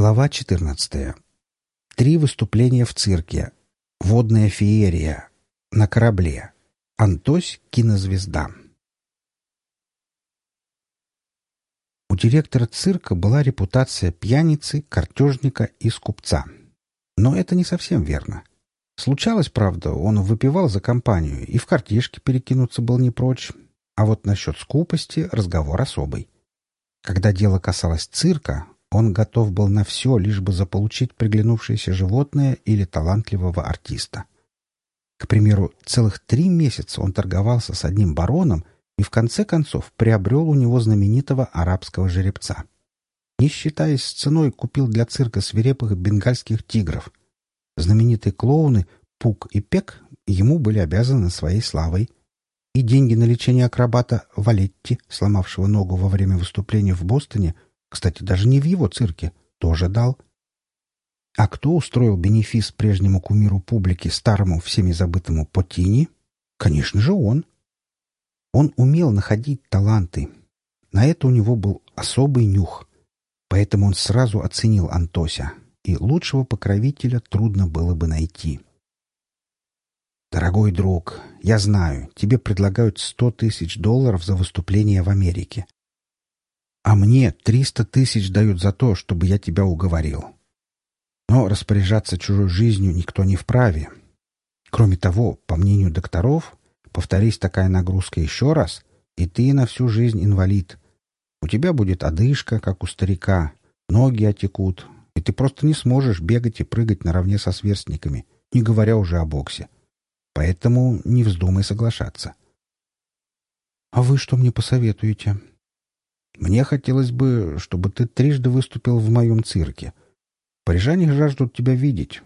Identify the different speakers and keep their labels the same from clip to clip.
Speaker 1: Глава 14. Три выступления в цирке. Водная феерия. На корабле. Антось — кинозвезда. У директора цирка была репутация пьяницы, картежника и скупца. Но это не совсем верно. Случалось, правда, он выпивал за компанию и в картишке перекинуться был не прочь. А вот насчет скупости разговор особый. Когда дело касалось цирка, он готов был на все, лишь бы заполучить приглянувшееся животное или талантливого артиста. К примеру, целых три месяца он торговался с одним бароном и в конце концов приобрел у него знаменитого арабского жеребца. Не считаясь с ценой, купил для цирка свирепых бенгальских тигров. Знаменитые клоуны Пук и Пек ему были обязаны своей славой. И деньги на лечение акробата Валетти, сломавшего ногу во время выступления в Бостоне, кстати, даже не в его цирке. Тоже дал. А кто устроил бенефис прежнему кумиру публики, старому, всеми забытому Потини? Конечно же, он. Он умел находить таланты. На это у него был особый нюх. Поэтому он сразу оценил Антося, и лучшего покровителя трудно было бы найти. «Дорогой друг, я знаю, тебе предлагают сто тысяч долларов за выступление в Америке. А мне триста тысяч дают за то, чтобы я тебя уговорил. Но распоряжаться чужой жизнью никто не вправе. Кроме того, по мнению докторов, повторись такая нагрузка еще раз, и ты на всю жизнь инвалид. У тебя будет одышка, как у старика, ноги отекут, и ты просто не сможешь бегать и прыгать наравне со сверстниками, не говоря уже о боксе. Поэтому не вздумай соглашаться. — А вы что мне посоветуете? Мне хотелось бы, чтобы ты трижды выступил в моем цирке. Парижане жаждут тебя видеть.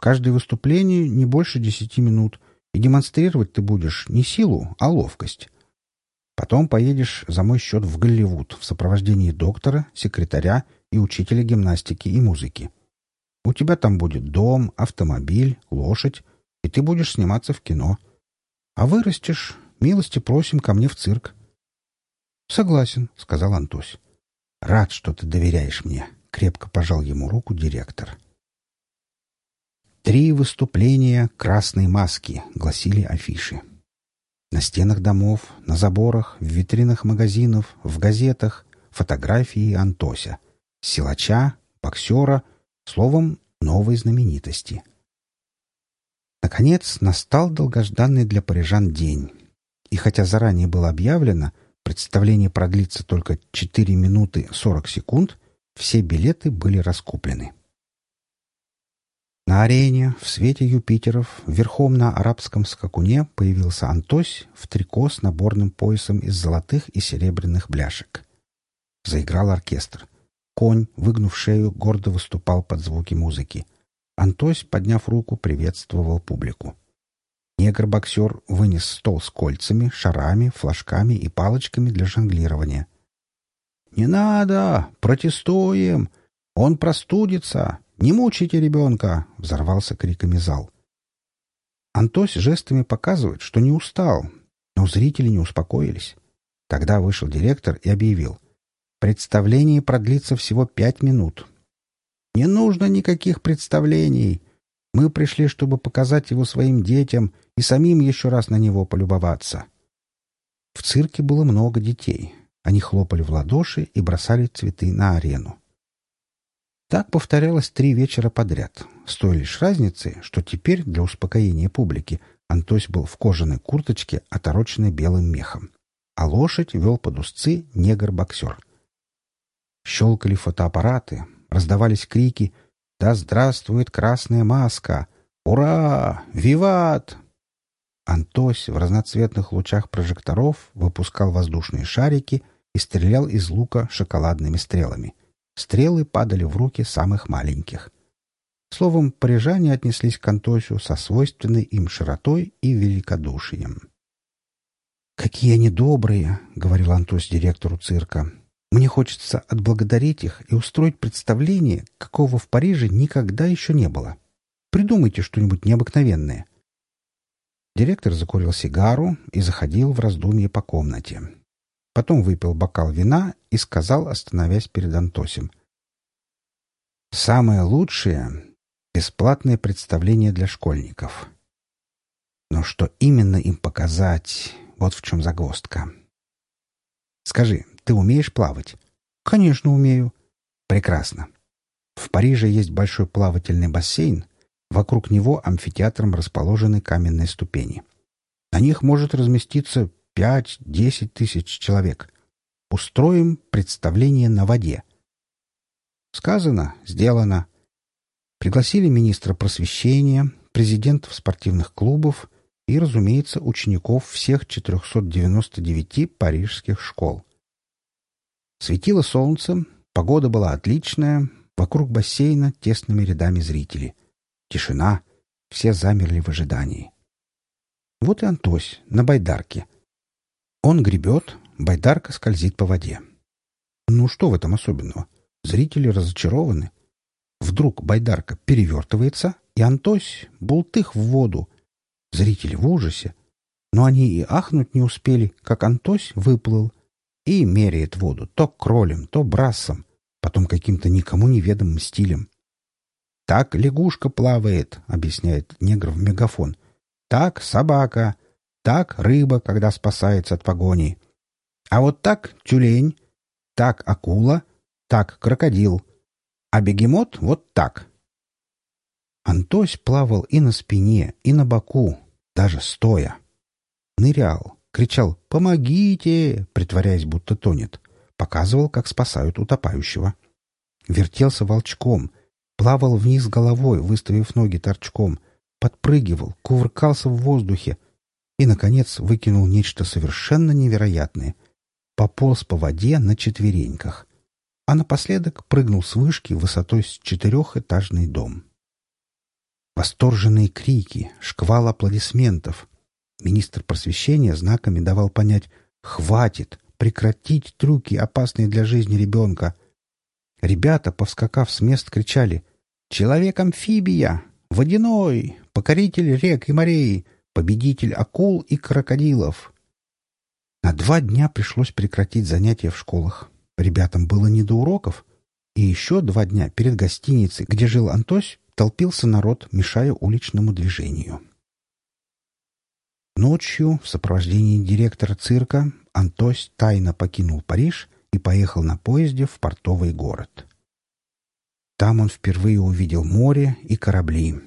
Speaker 1: Каждое выступление не больше десяти минут, и демонстрировать ты будешь не силу, а ловкость. Потом поедешь за мой счет в Голливуд в сопровождении доктора, секретаря и учителя гимнастики и музыки. У тебя там будет дом, автомобиль, лошадь, и ты будешь сниматься в кино. А вырастешь, милости просим ко мне в цирк. «Согласен», — сказал Антось. «Рад, что ты доверяешь мне», — крепко пожал ему руку директор. «Три выступления красной маски», — гласили афиши. На стенах домов, на заборах, в витринах магазинов, в газетах фотографии Антося, силача, боксера, словом, новой знаменитости. Наконец, настал долгожданный для парижан день. И хотя заранее было объявлено, Представление продлится только 4 минуты 40 секунд. Все билеты были раскуплены. На арене в свете Юпитеров верхом на арабском скакуне появился Антось в трико с наборным поясом из золотых и серебряных бляшек. Заиграл оркестр. Конь, выгнув шею, гордо выступал под звуки музыки. Антось, подняв руку, приветствовал публику. Негр-боксер вынес стол с кольцами, шарами, флажками и палочками для жонглирования. «Не надо! Протестуем! Он простудится! Не мучайте ребенка!» — взорвался криками зал. Антось жестами показывает, что не устал, но зрители не успокоились. Тогда вышел директор и объявил. «Представление продлится всего пять минут». «Не нужно никаких представлений. Мы пришли, чтобы показать его своим детям и самим еще раз на него полюбоваться. В цирке было много детей. Они хлопали в ладоши и бросали цветы на арену. Так повторялось три вечера подряд, с той лишь разницей, что теперь для успокоения публики Антось был в кожаной курточке, отороченной белым мехом, а лошадь вел под узцы негр-боксер. Щелкали фотоаппараты, раздавались крики «Да здравствует красная маска! Ура! Виват!» Антось в разноцветных лучах прожекторов выпускал воздушные шарики и стрелял из лука шоколадными стрелами. Стрелы падали в руки самых маленьких. Словом, парижане отнеслись к Антосю со свойственной им широтой и великодушием. «Какие они добрые!» — говорил Антось директору цирка. Мне хочется отблагодарить их и устроить представление, какого в Париже никогда еще не было. Придумайте что-нибудь необыкновенное. Директор закурил сигару и заходил в раздумье по комнате. Потом выпил бокал вина и сказал, остановясь перед Антосем. Самое лучшее — бесплатное представление для школьников. Но что именно им показать, вот в чем загвоздка. Скажи, ты умеешь плавать? Конечно, умею. Прекрасно. В Париже есть большой плавательный бассейн. Вокруг него амфитеатром расположены каменные ступени. На них может разместиться пять-десять тысяч человек. Устроим представление на воде. Сказано, сделано. Пригласили министра просвещения, президентов спортивных клубов и, разумеется, учеников всех 499 парижских школ. Светило солнце, погода была отличная, вокруг бассейна тесными рядами зрителей. Тишина, все замерли в ожидании. Вот и Антось на байдарке. Он гребет, байдарка скользит по воде. Ну что в этом особенного? Зрители разочарованы. Вдруг байдарка перевертывается, и Антось бултых в воду. Зрители в ужасе. Но они и ахнуть не успели, как Антось выплыл и меряет воду то кролем, то брасом, потом каким-то никому неведомым стилем. «Так лягушка плавает», — объясняет негр в мегафон. «Так собака, так рыба, когда спасается от погони. А вот так тюлень, так акула, так крокодил, а бегемот вот так. Антось плавал и на спине, и на боку, даже стоя. Нырял, кричал «Помогите!», притворяясь, будто тонет. Показывал, как спасают утопающего. Вертелся волчком, плавал вниз головой, выставив ноги торчком, подпрыгивал, кувыркался в воздухе и, наконец, выкинул нечто совершенно невероятное. Пополз по воде на четвереньках а напоследок прыгнул с вышки высотой с четырехэтажный дом. Восторженные крики, шквал аплодисментов. Министр просвещения знаками давал понять «Хватит! Прекратить трюки, опасные для жизни ребенка!» Ребята, повскакав с мест, кричали «Человек-амфибия! Водяной! Покоритель рек и морей! Победитель акул и крокодилов!» На два дня пришлось прекратить занятия в школах. Ребятам было не до уроков. И еще два дня перед гостиницей, где жил Антось, толпился народ, мешая уличному движению. Ночью в сопровождении директора цирка Антось тайно покинул Париж и поехал на поезде в портовый город. Там он впервые увидел море и корабли.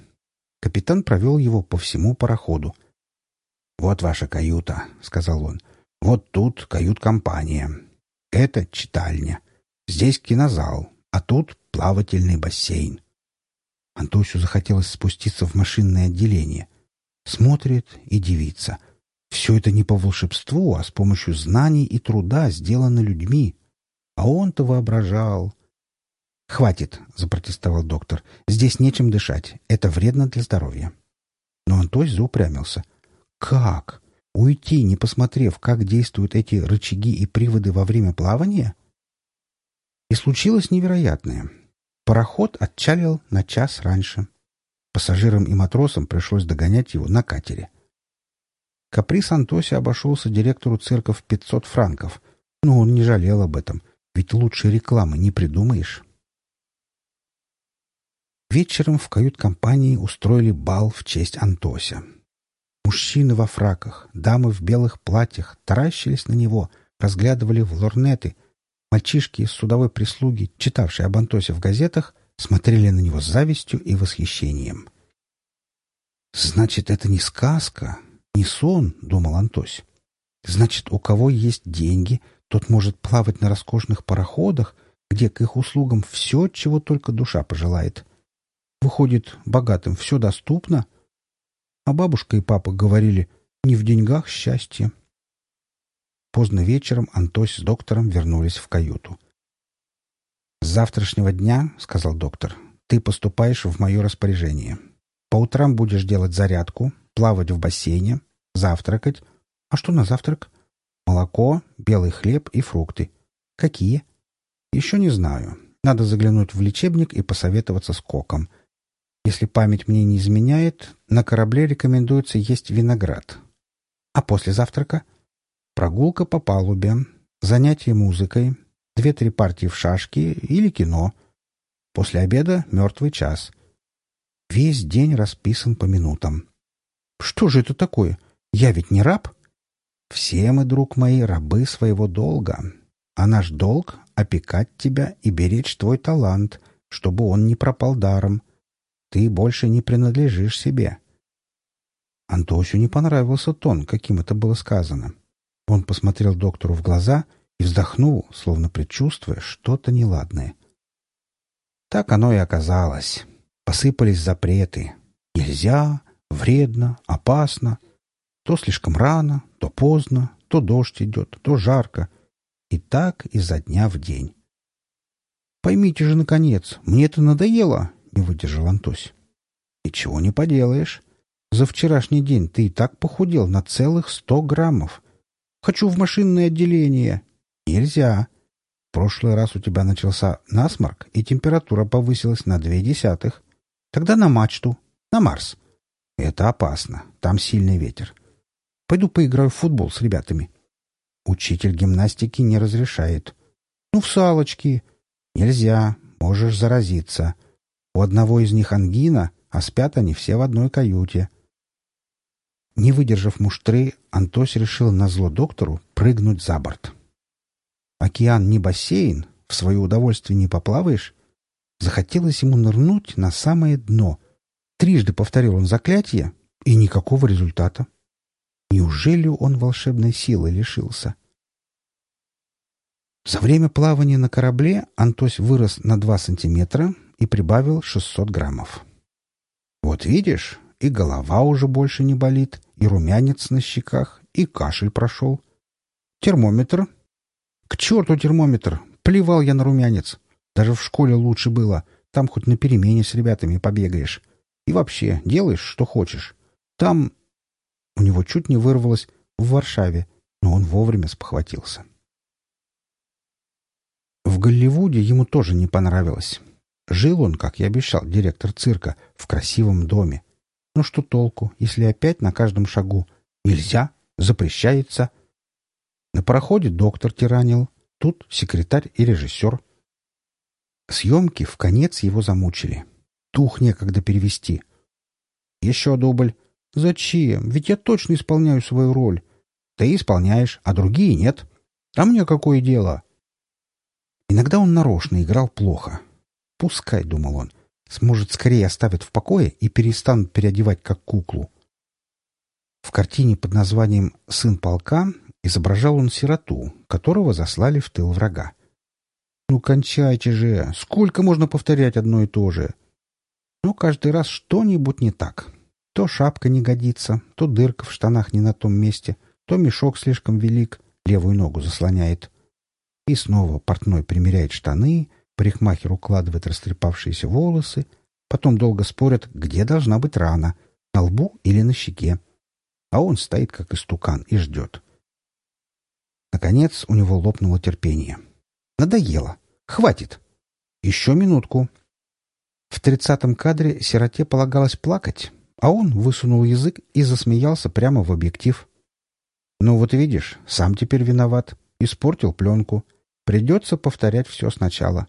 Speaker 1: Капитан провел его по всему пароходу. «Вот ваша каюта», — сказал он. «Вот тут кают-компания. Это читальня. Здесь кинозал, а тут плавательный бассейн. Антосю захотелось спуститься в машинное отделение. Смотрит и дивится. Все это не по волшебству, а с помощью знаний и труда сделано людьми. А он-то воображал. «Хватит», — запротестовал доктор. «Здесь нечем дышать. Это вредно для здоровья». Но Антось заупрямился. «Как? Уйти, не посмотрев, как действуют эти рычаги и приводы во время плавания? И случилось невероятное. Пароход отчалил на час раньше. Пассажирам и матросам пришлось догонять его на катере. Каприз Антоси обошелся директору цирка в 500 франков, но он не жалел об этом, ведь лучшей рекламы не придумаешь. Вечером в кают-компании устроили бал в честь Антося. Мужчины во фраках, дамы в белых платьях таращились на него, разглядывали в лорнеты. Мальчишки из судовой прислуги, читавшие об Антосе в газетах, смотрели на него с завистью и восхищением. «Значит, это не сказка, не сон», — думал Антось. «Значит, у кого есть деньги, тот может плавать на роскошных пароходах, где к их услугам все, чего только душа пожелает. Выходит, богатым все доступно, а бабушка и папа говорили «не в деньгах счастье». Поздно вечером Антось с доктором вернулись в каюту. «С завтрашнего дня, — сказал доктор, — ты поступаешь в мое распоряжение. По утрам будешь делать зарядку, плавать в бассейне, завтракать. А что на завтрак? Молоко, белый хлеб и фрукты. Какие? Еще не знаю. Надо заглянуть в лечебник и посоветоваться с Коком — если память мне не изменяет, на корабле рекомендуется есть виноград. А после завтрака? Прогулка по палубе, занятие музыкой, две-три партии в шашки или кино. После обеда — мертвый час. Весь день расписан по минутам. Что же это такое? Я ведь не раб? Все мы, друг мои, рабы своего долга. А наш долг — опекать тебя и беречь твой талант, чтобы он не пропал даром. Ты больше не принадлежишь себе. Антосю не понравился тон, каким это было сказано. Он посмотрел доктору в глаза и вздохнул, словно предчувствуя что-то неладное. Так оно и оказалось. Посыпались запреты. Нельзя, вредно, опасно. То слишком рано, то поздно, то дождь идет, то жарко. И так изо дня в день. «Поймите же, наконец, мне это надоело!» — не выдержал Антось. «Ничего не поделаешь. За вчерашний день ты и так похудел на целых сто граммов. Хочу в машинное отделение. Нельзя. В прошлый раз у тебя начался насморк, и температура повысилась на две десятых. Тогда на мачту, на Марс. Это опасно. Там сильный ветер. Пойду поиграю в футбол с ребятами. Учитель гимнастики не разрешает. Ну, в салочки. Нельзя. Можешь заразиться. У одного из них ангина, а спят они все в одной каюте. Не выдержав муштры, Антось решил на зло доктору прыгнуть за борт. Океан не бассейн, в свое удовольствие не поплаваешь. Захотелось ему нырнуть на самое дно. Трижды повторил он заклятие, и никакого результата. Неужели он волшебной силы лишился? За время плавания на корабле Антось вырос на два сантиметра и прибавил 600 граммов. Вот видишь, и голова уже больше не болит, и румянец на щеках, и кашель прошел. Термометр. К черту термометр! Плевал я на румянец. Даже в школе лучше было. Там хоть на перемене с ребятами побегаешь. И вообще, делаешь, что хочешь. Там... У него чуть не вырвалось в Варшаве, но он вовремя спохватился. В Голливуде ему тоже не понравилось. Жил он, как и обещал директор цирка, в красивом доме. Но что толку, если опять на каждом шагу нельзя, запрещается? На пароходе доктор тиранил, тут секретарь и режиссер. Съемки в конец его замучили. Дух некогда перевести. Еще дубль. Зачем? Ведь я точно исполняю свою роль. Ты исполняешь, а другие нет. А мне какое дело? Иногда он нарочно играл плохо. Пускай, думал он, Сможет скорее оставят в покое и перестанут переодевать как куклу. В картине под названием «Сын полка» изображал он сироту, которого заслали в тыл врага. «Ну, кончайте же! Сколько можно повторять одно и то же?» Но каждый раз что-нибудь не так. То шапка не годится, то дырка в штанах не на том месте, то мешок слишком велик, левую ногу заслоняет. И снова портной примеряет штаны, Парикмахер укладывает растрепавшиеся волосы, потом долго спорят, где должна быть рана, на лбу или на щеке. А он стоит, как истукан, и ждет. Наконец у него лопнуло терпение. Надоело. Хватит. Еще минутку. В тридцатом кадре сироте полагалось плакать, а он высунул язык и засмеялся прямо в объектив. «Ну вот видишь, сам теперь виноват. Испортил пленку. Придется повторять все сначала.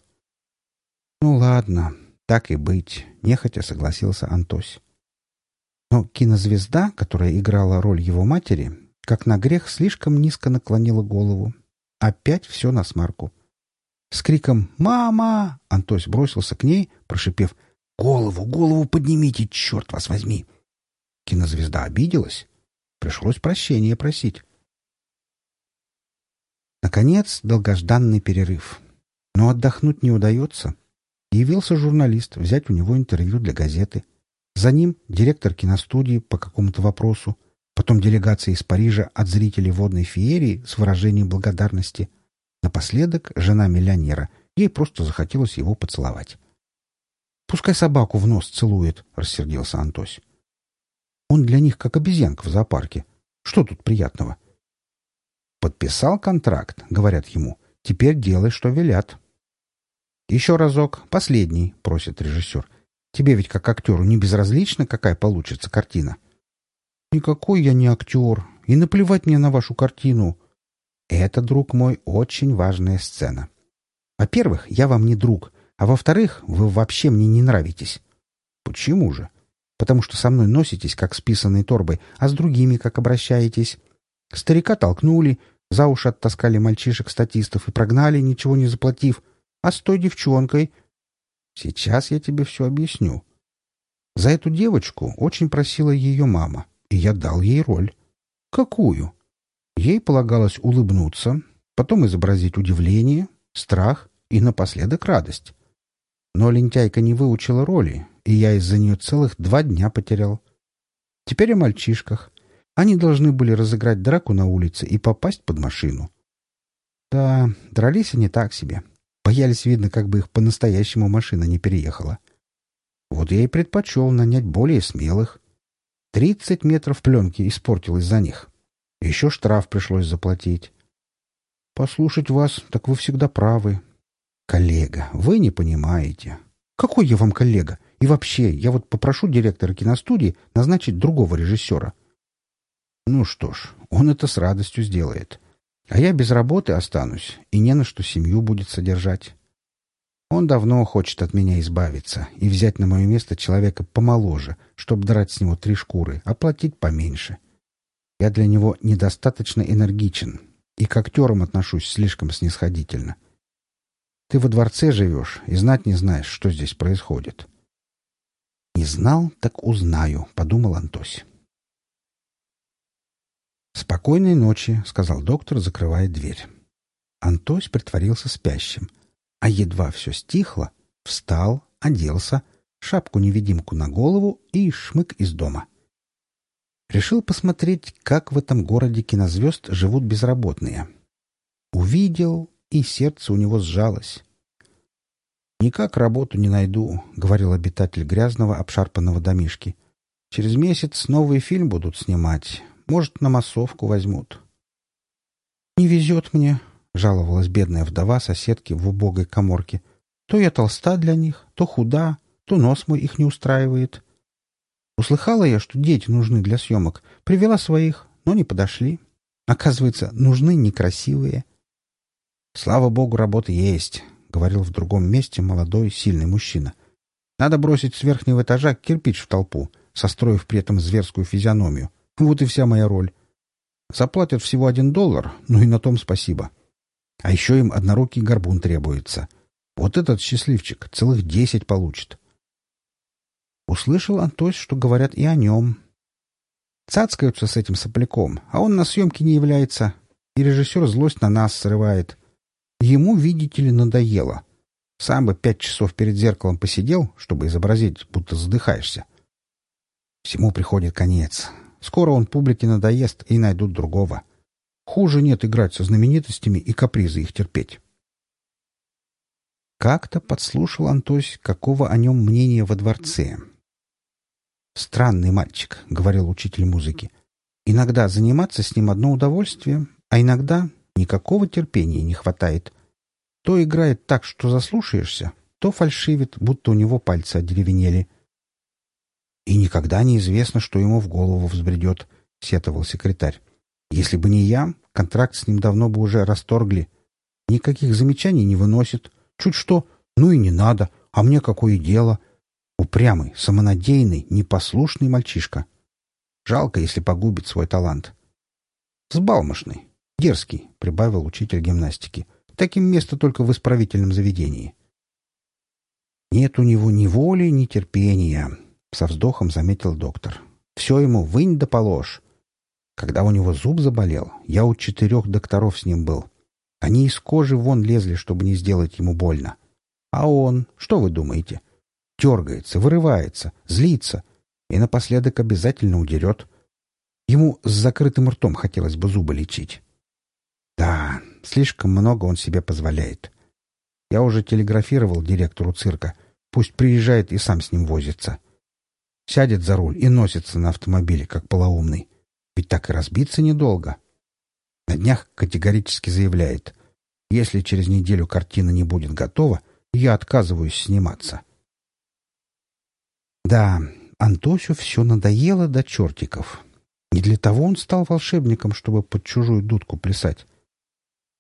Speaker 1: «Ну ладно, так и быть», — нехотя согласился Антось. Но кинозвезда, которая играла роль его матери, как на грех слишком низко наклонила голову. Опять все на смарку. С криком «Мама!» Антось бросился к ней, прошипев «Голову, голову поднимите, черт вас возьми!» Кинозвезда обиделась. Пришлось прощения просить. Наконец, долгожданный перерыв. Но отдохнуть не удается. Явился журналист взять у него интервью для газеты. За ним директор киностудии по какому-то вопросу, потом делегация из Парижа от зрителей водной феерии с выражением благодарности. Напоследок жена миллионера. Ей просто захотелось его поцеловать. «Пускай собаку в нос целует», — рассердился Антось. «Он для них как обезьянка в зоопарке. Что тут приятного?» «Подписал контракт», — говорят ему. «Теперь делай, что велят». «Еще разок, последний», — просит режиссер. «Тебе ведь как актеру не безразлично, какая получится картина?» «Никакой я не актер, и наплевать мне на вашу картину». «Это, друг мой, очень важная сцена. Во-первых, я вам не друг, А во-вторых, вы вообще мне не нравитесь. Почему же? Потому что со мной носитесь, как с писаной торбой, а с другими как обращаетесь. Старика толкнули, за уши оттаскали мальчишек-статистов и прогнали, ничего не заплатив. А с той девчонкой... Сейчас я тебе все объясню. За эту девочку очень просила ее мама, и я дал ей роль. Какую? Ей полагалось улыбнуться, потом изобразить удивление, страх и напоследок радость. Но лентяйка не выучила роли, и я из-за нее целых два дня потерял. Теперь о мальчишках. Они должны были разыграть драку на улице и попасть под машину. Да, дрались они так себе. Боялись, видно, как бы их по-настоящему машина не переехала. Вот я и предпочел нанять более смелых. Тридцать метров пленки испортил из-за них. Еще штраф пришлось заплатить. Послушать вас, так вы всегда правы. Коллега, вы не понимаете. Какой я вам коллега? И вообще, я вот попрошу директора киностудии назначить другого режиссера. Ну что ж, он это с радостью сделает. А я без работы останусь, и не на что семью будет содержать. Он давно хочет от меня избавиться и взять на мое место человека помоложе, чтобы драть с него три шкуры, а платить поменьше. Я для него недостаточно энергичен и к актерам отношусь слишком снисходительно. Ты во дворце живешь и знать не знаешь, что здесь происходит. «Не знал, так узнаю», — подумал Антось. «Спокойной ночи», — сказал доктор, закрывая дверь. Антось притворился спящим, а едва все стихло, встал, оделся, шапку-невидимку на голову и шмык из дома. Решил посмотреть, как в этом городе кинозвезд живут безработные. Увидел, и сердце у него сжалось. «Никак работу не найду», — говорил обитатель грязного обшарпанного домишки. «Через месяц новый фильм будут снимать. Может, на массовку возьмут». «Не везет мне», — жаловалась бедная вдова соседки в убогой коморке. «То я толста для них, то худа, то нос мой их не устраивает. Услыхала я, что дети нужны для съемок. Привела своих, но не подошли. Оказывается, нужны некрасивые». «Слава богу, работа есть», — говорил в другом месте молодой, сильный мужчина. «Надо бросить с верхнего этажа кирпич в толпу, состроив при этом зверскую физиономию. Вот и вся моя роль. Заплатят всего один доллар, ну и на том спасибо. А еще им однорукий горбун требуется. Вот этот счастливчик целых десять получит». Услышал Антось, что говорят и о нем. Цацкаются с этим сопляком, а он на съемке не является, и режиссер злость на нас срывает — Ему, видите ли, надоело. Сам бы пять часов перед зеркалом посидел, чтобы изобразить, будто задыхаешься. Всему приходит конец. Скоро он публике надоест и найдут другого. Хуже нет играть со знаменитостями и капризы их терпеть. Как-то подслушал Антось, какого о нем мнения во дворце. «Странный мальчик», — говорил учитель музыки. «Иногда заниматься с ним одно удовольствие, а иногда Никакого терпения не хватает. То играет так, что заслушаешься, то фальшивит, будто у него пальцы одеревенели. «И никогда неизвестно, что ему в голову взбредет», — сетовал секретарь. «Если бы не я, контракт с ним давно бы уже расторгли. Никаких замечаний не выносит. Чуть что, ну и не надо, а мне какое дело. Упрямый, самонадеянный, непослушный мальчишка. Жалко, если погубит свой талант. Сбалмошный, «Дерзкий», — прибавил учитель гимнастики. «Таким место только в исправительном заведении». «Нет у него ни воли, ни терпения», — со вздохом заметил доктор. «Все ему вынь да положь. Когда у него зуб заболел, я у четырех докторов с ним был. Они из кожи вон лезли, чтобы не сделать ему больно. А он, что вы думаете? Дергается, вырывается, злится и напоследок обязательно удерет. Ему с закрытым ртом хотелось бы зубы лечить. Да, слишком много он себе позволяет. Я уже телеграфировал директору цирка. Пусть приезжает и сам с ним возится. Сядет за руль и носится на автомобиле, как полоумный. Ведь так и разбиться недолго. На днях категорически заявляет, если через неделю картина не будет готова, я отказываюсь сниматься. Да, Антосю все надоело до чертиков. Не для того он стал волшебником, чтобы под чужую дудку плясать.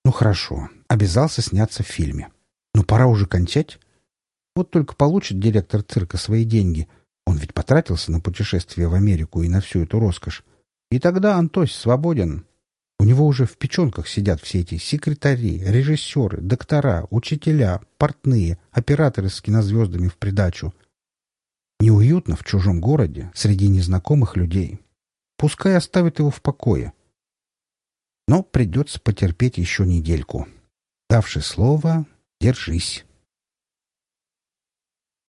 Speaker 1: Ну хорошо, обязался сняться в фильме. Но пора уже кончать. Вот только получит директор цирка свои деньги. Он ведь потратился на путешествие в Америку и на всю эту роскошь. И тогда Антось свободен. У него уже в печенках сидят все эти секретари, режиссеры, доктора, учителя, портные, операторы с кинозвездами в придачу. Неуютно в чужом городе, среди незнакомых людей. Пускай оставит его в покое. Но придется потерпеть еще недельку. Давши слово, держись.